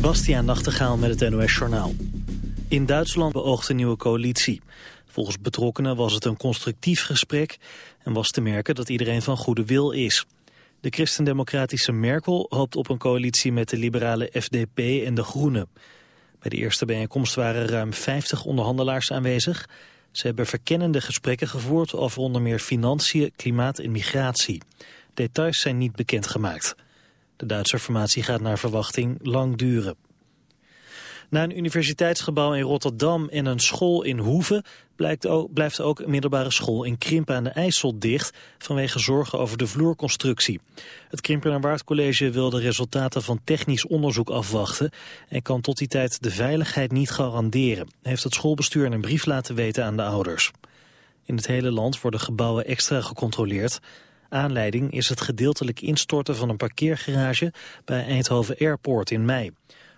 Bastiaan Nachtegaal met het NOS Journaal. In Duitsland beoogt een nieuwe coalitie. Volgens betrokkenen was het een constructief gesprek... en was te merken dat iedereen van goede wil is. De christendemocratische Merkel hoopt op een coalitie met de liberale FDP en de Groenen. Bij de eerste bijeenkomst waren ruim 50 onderhandelaars aanwezig. Ze hebben verkennende gesprekken gevoerd over onder meer financiën, klimaat en migratie. Details zijn niet bekendgemaakt. De Duitse formatie gaat naar verwachting lang duren. Na een universiteitsgebouw in Rotterdam en een school in Hoeve blijft ook een middelbare school in Krimpen aan de IJssel dicht vanwege zorgen over de vloerconstructie. Het Krimpen Waard College wil de resultaten van technisch onderzoek afwachten en kan tot die tijd de veiligheid niet garanderen, heeft het schoolbestuur in een brief laten weten aan de ouders. In het hele land worden gebouwen extra gecontroleerd. Aanleiding is het gedeeltelijk instorten van een parkeergarage bij Eindhoven Airport in mei.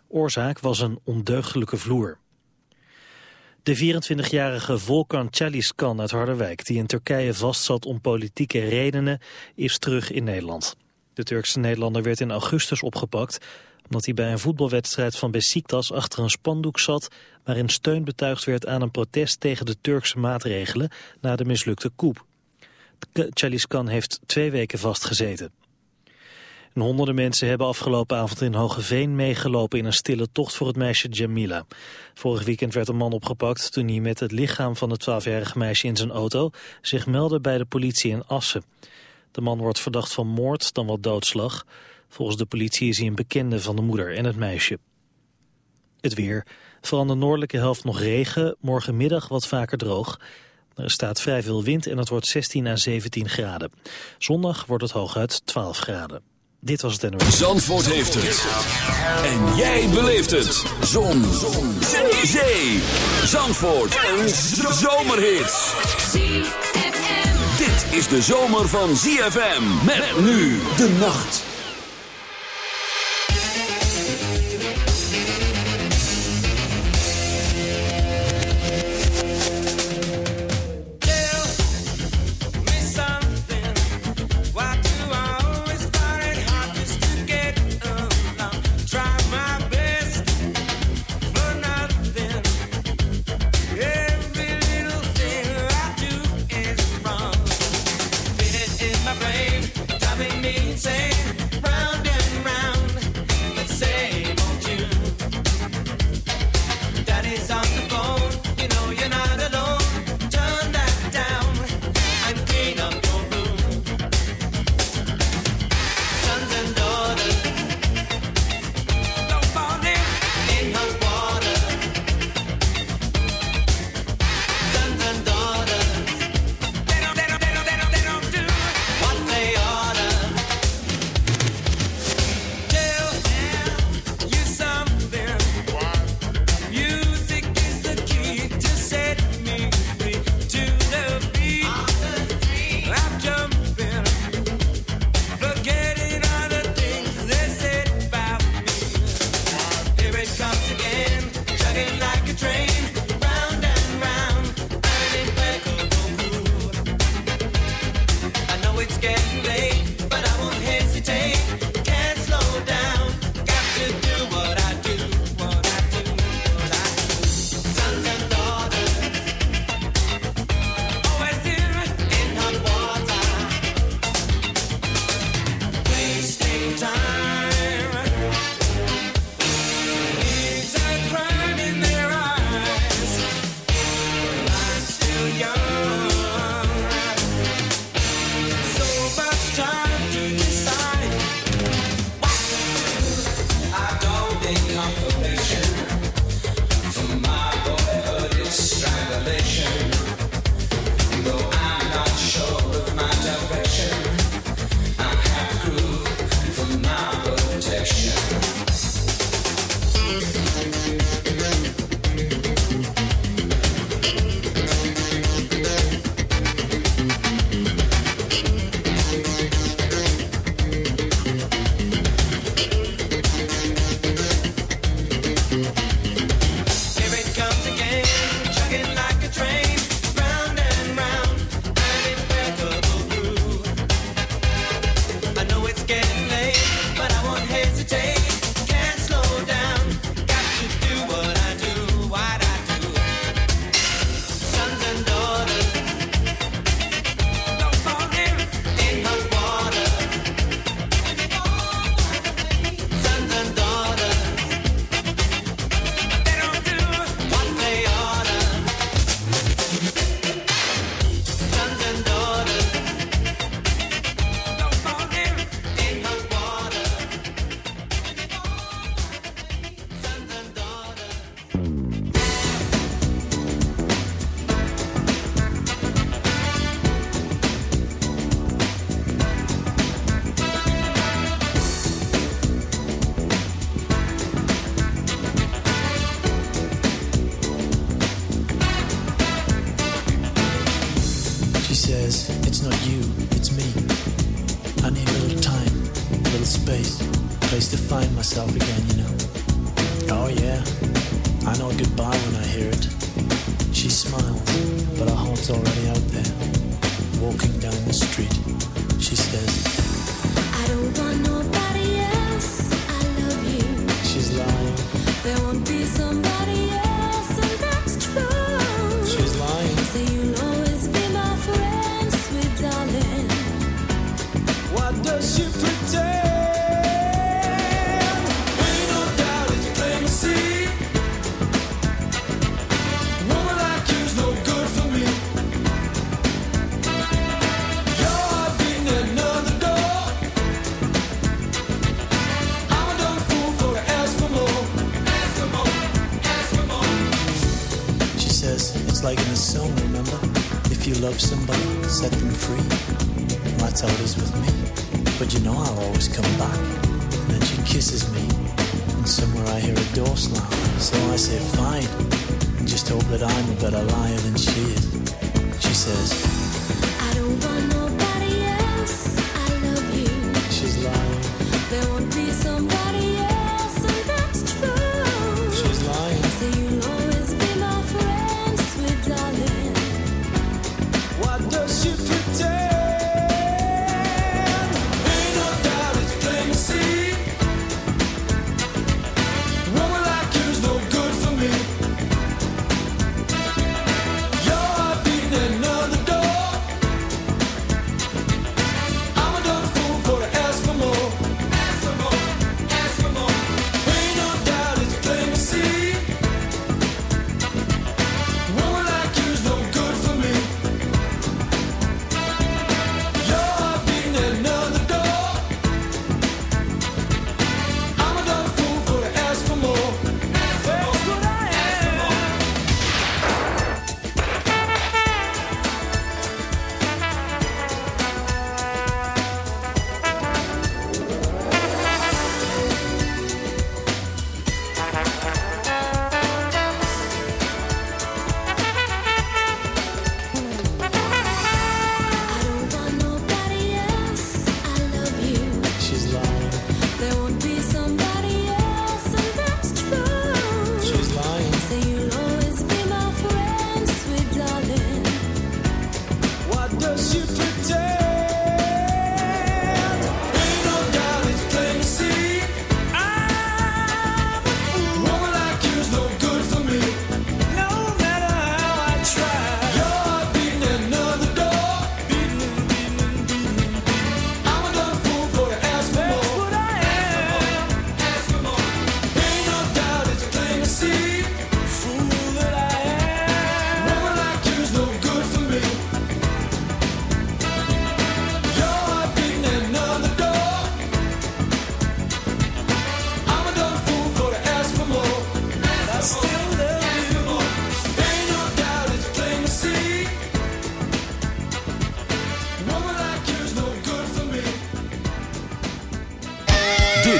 Oorzaak was een ondeugdelijke vloer. De 24-jarige Volkan Chaliskan uit Harderwijk, die in Turkije vastzat om politieke redenen, is terug in Nederland. De Turkse Nederlander werd in augustus opgepakt omdat hij bij een voetbalwedstrijd van Besiktas achter een spandoek zat waarin steun betuigd werd aan een protest tegen de Turkse maatregelen na de mislukte coup. Chaliskan heeft twee weken vastgezeten. En honderden mensen hebben afgelopen avond in Hogeveen meegelopen in een stille tocht voor het meisje Jamila. Vorig weekend werd een man opgepakt toen hij met het lichaam van het 12-jarige meisje in zijn auto zich meldde bij de politie in Assen. De man wordt verdacht van moord dan wel doodslag. Volgens de politie is hij een bekende van de moeder en het meisje. Het weer. Vooral de noordelijke helft nog regen, morgenmiddag wat vaker droog. Er staat vrij veel wind en het wordt 16 à 17 graden. Zondag wordt het hooguit 12 graden. Dit was het NOS. Zandvoort heeft het. En jij beleeft het. Zon. Zon. Zee. Zandvoort. Een zomerhit. Dit is de zomer van ZFM. Met nu de nacht.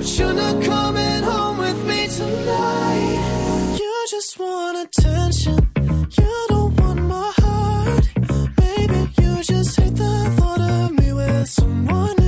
But you're not coming home with me tonight. You just want attention. You don't want my heart. Maybe you just hate the thought of me with someone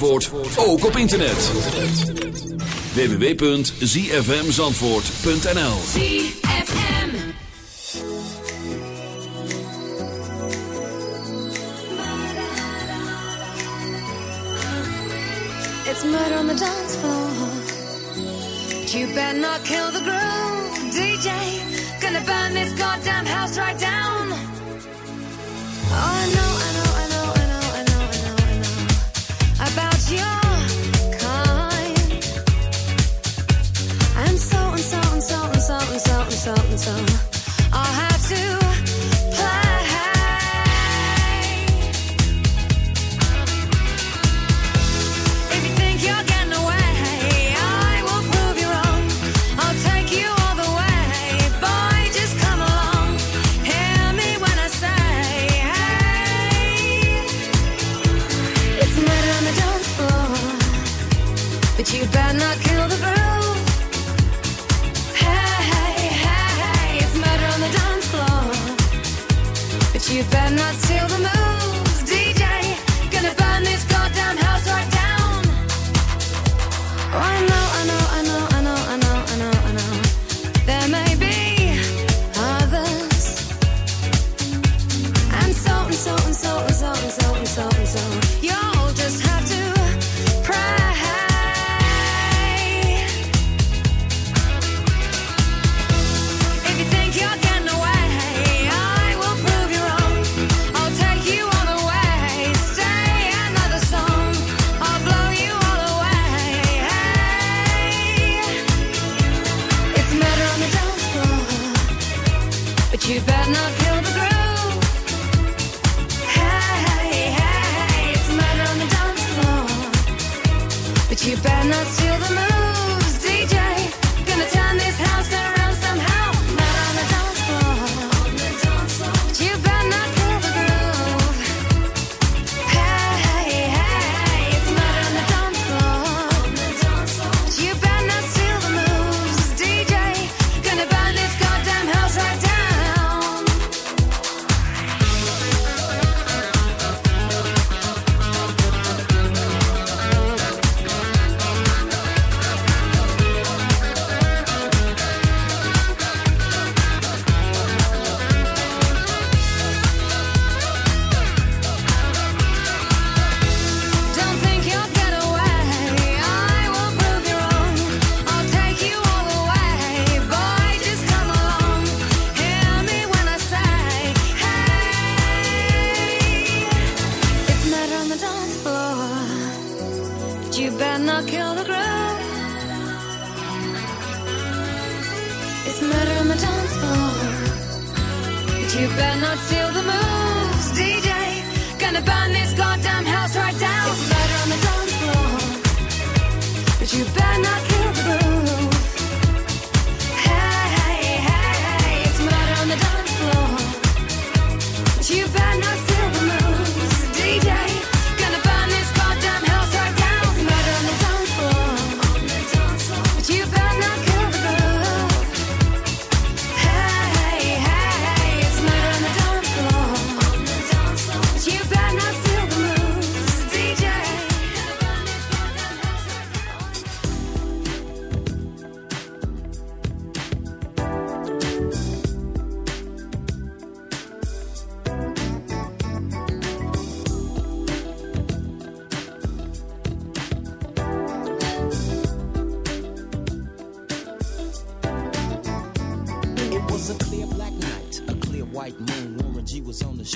Zandvoort ook op internet. www.zfmzandvoort.nl It's murder on the dance floor. You better not kill the groove DJ Gonna burn this goddamn house right down. Oh no. So.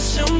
assume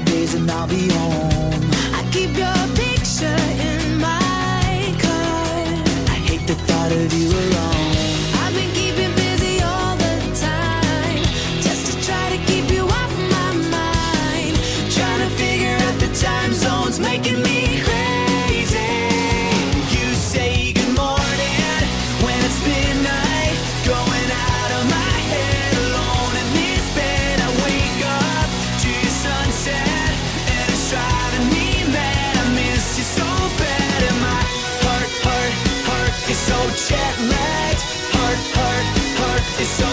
days and I'll be home. I keep your picture in my car. I hate the thought of you alone. I've been keeping busy all the time just to try to keep you off my mind. Trying to figure out the time zones making me crazy.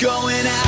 going out.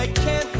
I can't